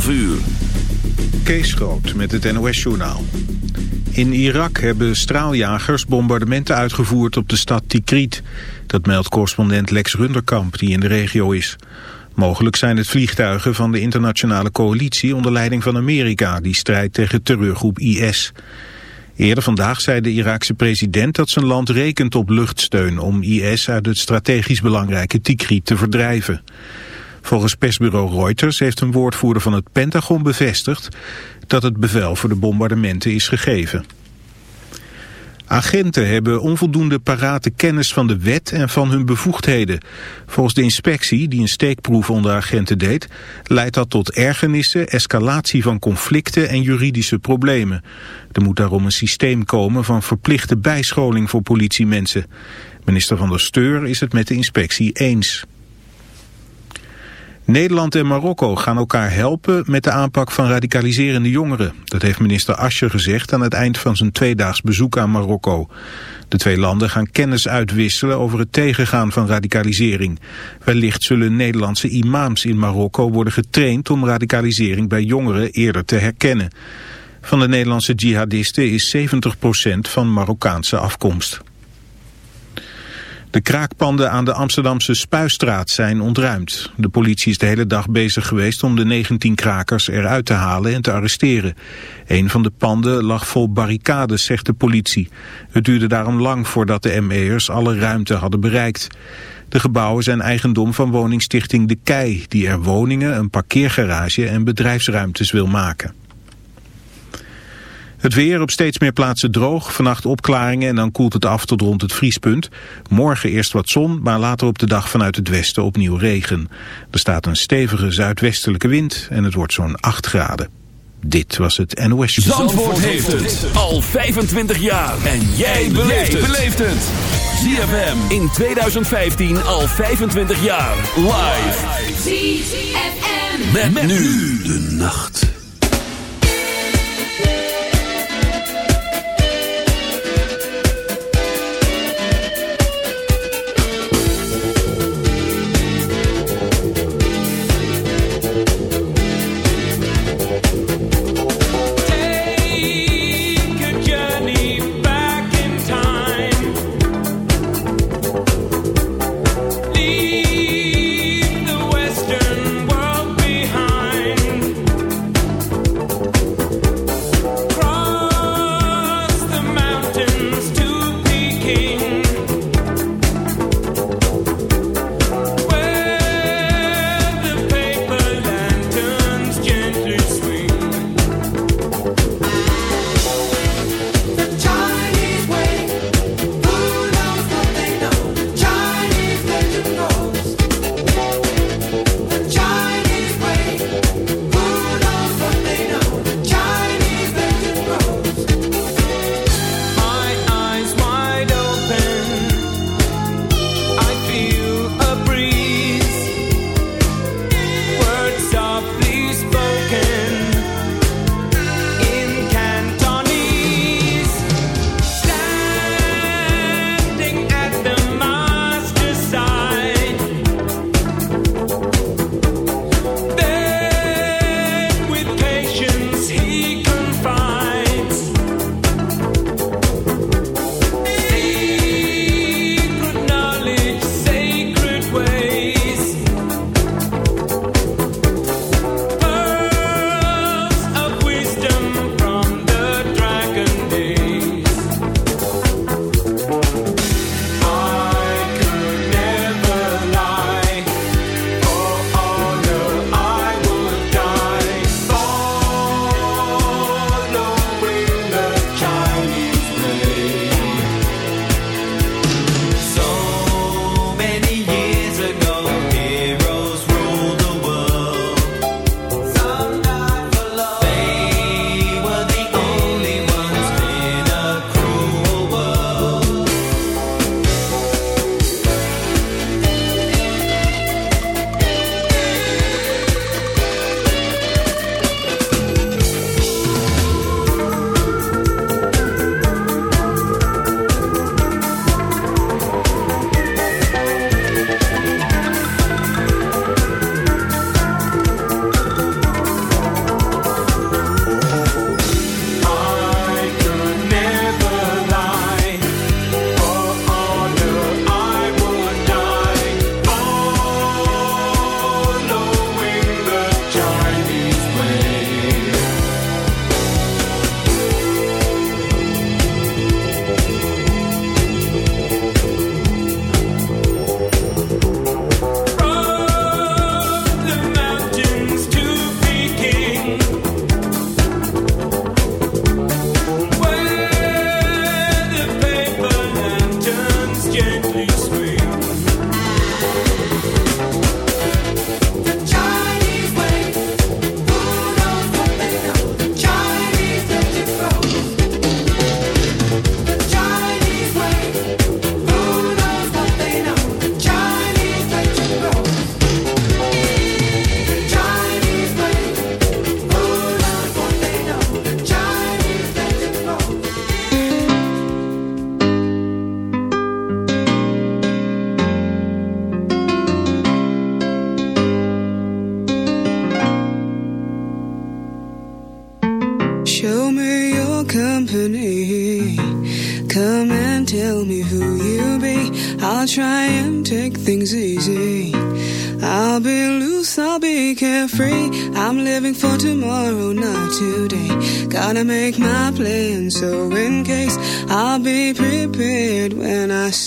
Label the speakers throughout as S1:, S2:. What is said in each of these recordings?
S1: 12 uur.
S2: Kees Groot met het NOS-journaal. In Irak hebben straaljagers bombardementen uitgevoerd op de stad Tikrit. Dat meldt correspondent Lex Runderkamp, die in de regio is. Mogelijk zijn het vliegtuigen van de internationale coalitie onder leiding van Amerika... die strijdt tegen terreurgroep IS. Eerder vandaag zei de Iraakse president dat zijn land rekent op luchtsteun... om IS uit het strategisch belangrijke Tikrit te verdrijven. Volgens persbureau Reuters heeft een woordvoerder van het Pentagon bevestigd dat het bevel voor de bombardementen is gegeven. Agenten hebben onvoldoende parate kennis van de wet en van hun bevoegdheden. Volgens de inspectie, die een steekproef onder agenten deed, leidt dat tot ergernissen, escalatie van conflicten en juridische problemen. Er moet daarom een systeem komen van verplichte bijscholing voor politiemensen. Minister van der Steur is het met de inspectie eens. Nederland en Marokko gaan elkaar helpen met de aanpak van radicaliserende jongeren. Dat heeft minister Ascher gezegd aan het eind van zijn tweedaags bezoek aan Marokko. De twee landen gaan kennis uitwisselen over het tegengaan van radicalisering. Wellicht zullen Nederlandse imams in Marokko worden getraind om radicalisering bij jongeren eerder te herkennen. Van de Nederlandse jihadisten is 70% van Marokkaanse afkomst. De kraakpanden aan de Amsterdamse Spuistraat zijn ontruimd. De politie is de hele dag bezig geweest om de 19 krakers eruit te halen en te arresteren. Een van de panden lag vol barricades, zegt de politie. Het duurde daarom lang voordat de ME'ers alle ruimte hadden bereikt. De gebouwen zijn eigendom van woningstichting De Kei... die er woningen, een parkeergarage en bedrijfsruimtes wil maken. Het weer op steeds meer plaatsen droog, vannacht opklaringen en dan koelt het af tot rond het vriespunt. Morgen eerst wat zon, maar later op de dag vanuit het westen opnieuw regen. Er staat een stevige zuidwestelijke wind en het wordt zo'n 8 graden. Dit was het NOS.
S1: Zandvoort, Zandvoort heeft het al 25 jaar. En jij beleeft het. ZFM in 2015 al 25 jaar. Live. ZFM. met nu de nacht.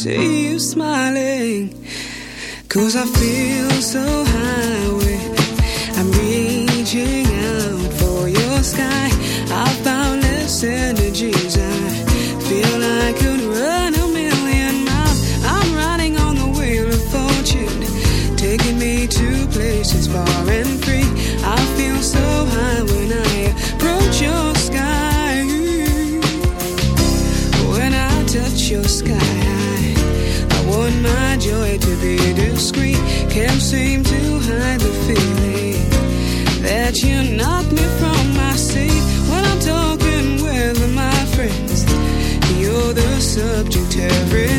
S3: See you smiling. Cause I feel so subject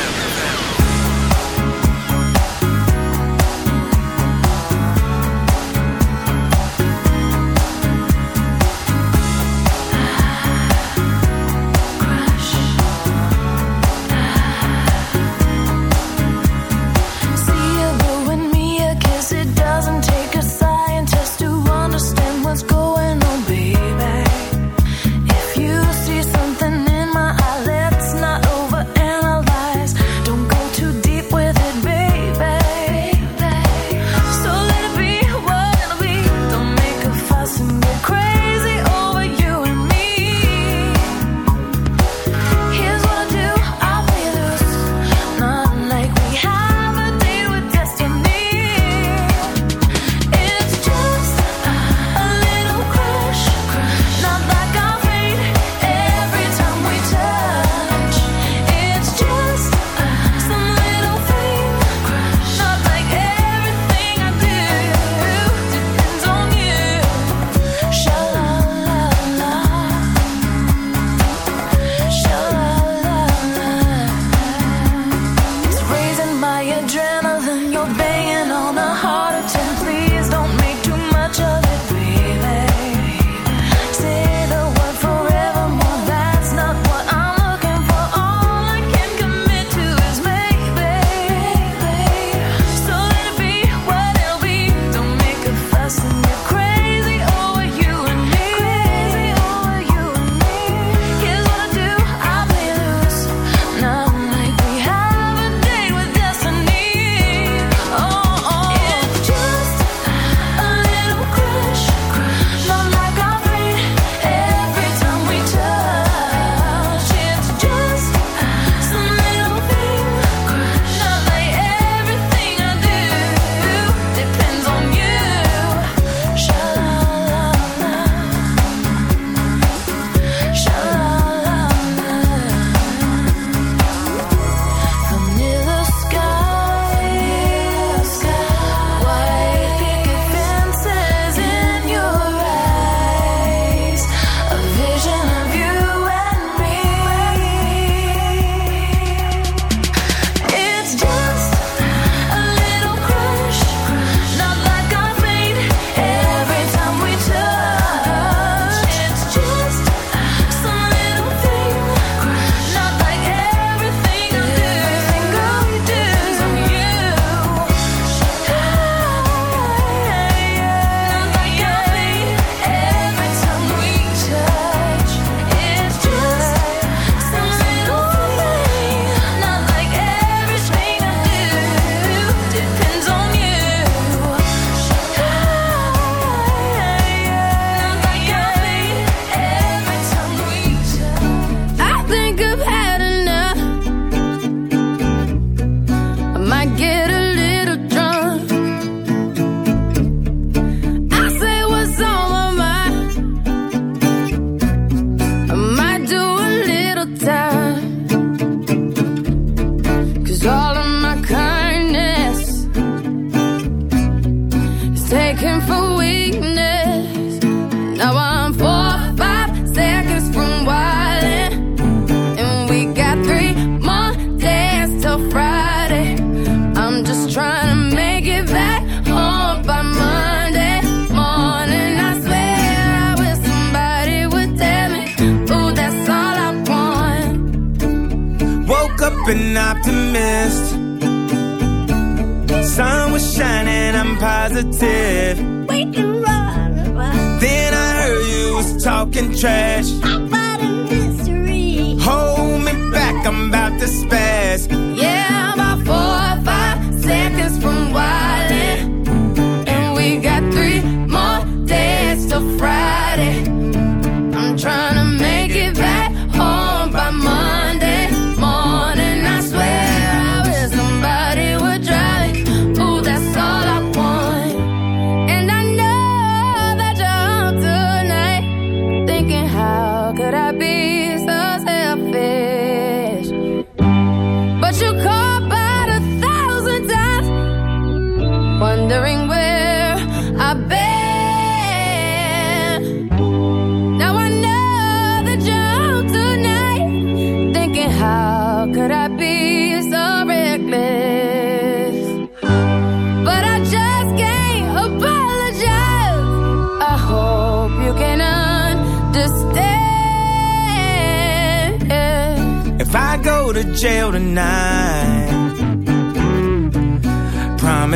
S4: was shining, I'm positive. We
S5: can run, run. Then I heard you was talking trash.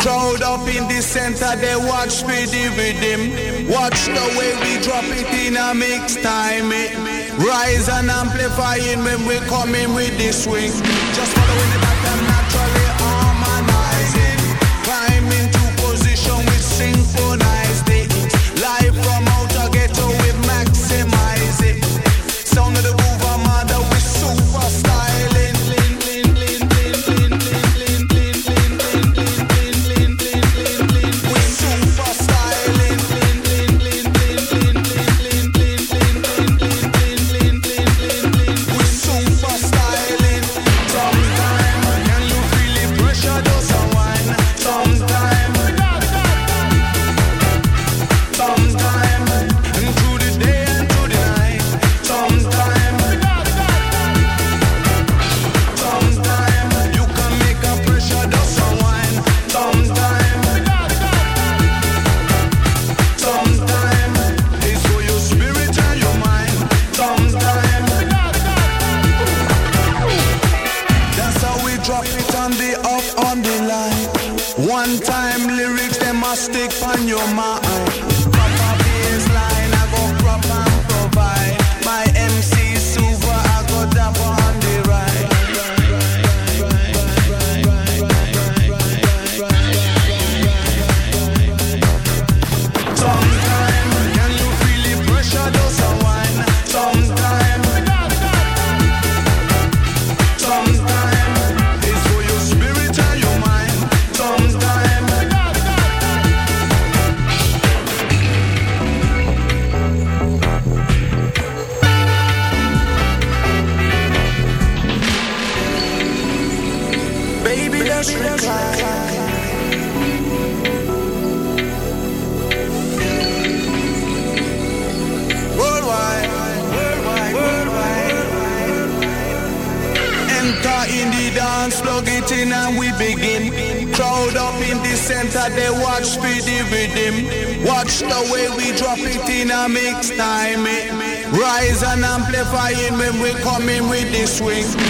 S6: Crowd up in the center, they watch me with rhythm. Watch the way we drop it in a mix time. It rise and amplifying when we coming with the swing. Just following the back coming with this swing.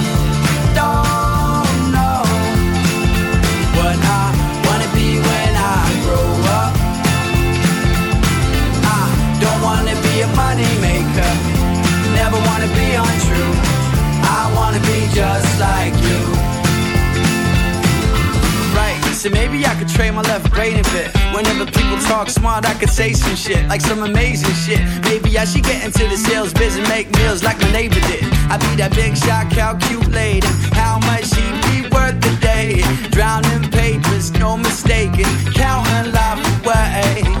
S7: be money maker, never wanna be untrue. I wanna be just like you. Right, so maybe I could trade my left brain a bit. Whenever people talk smart, I could say some shit, like some amazing shit. Maybe I should get into the sales biz and make meals like my neighbor did. I'd be that big shot, calculating how much he be worth a day. Drowning papers, no mistaking, counting life away.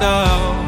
S8: myself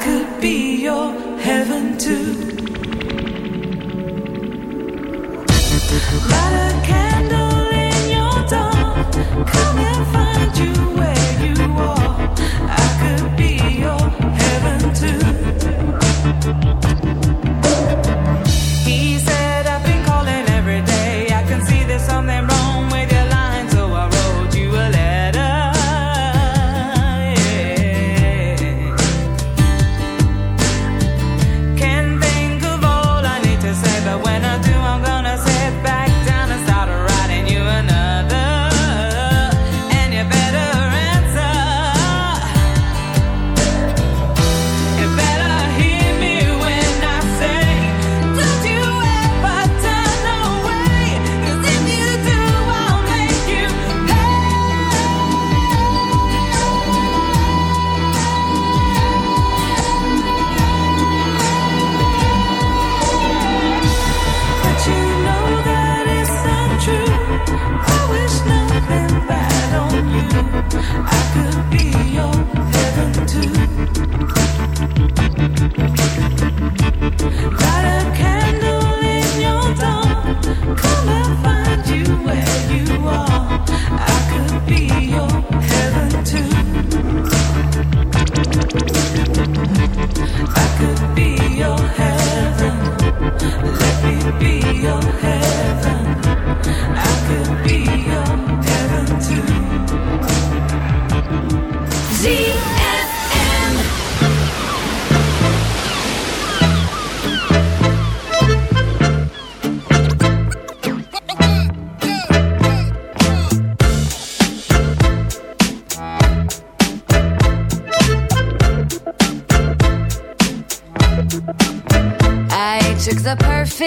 S9: could be your heaven too.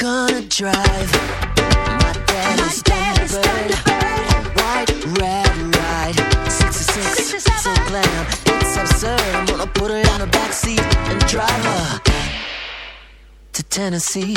S10: gonna drive. My dad is
S1: dad Thunderbird. White, red, ride. 66, so glam. It's absurd. I'm gonna put her in the backseat and drive her to Tennessee.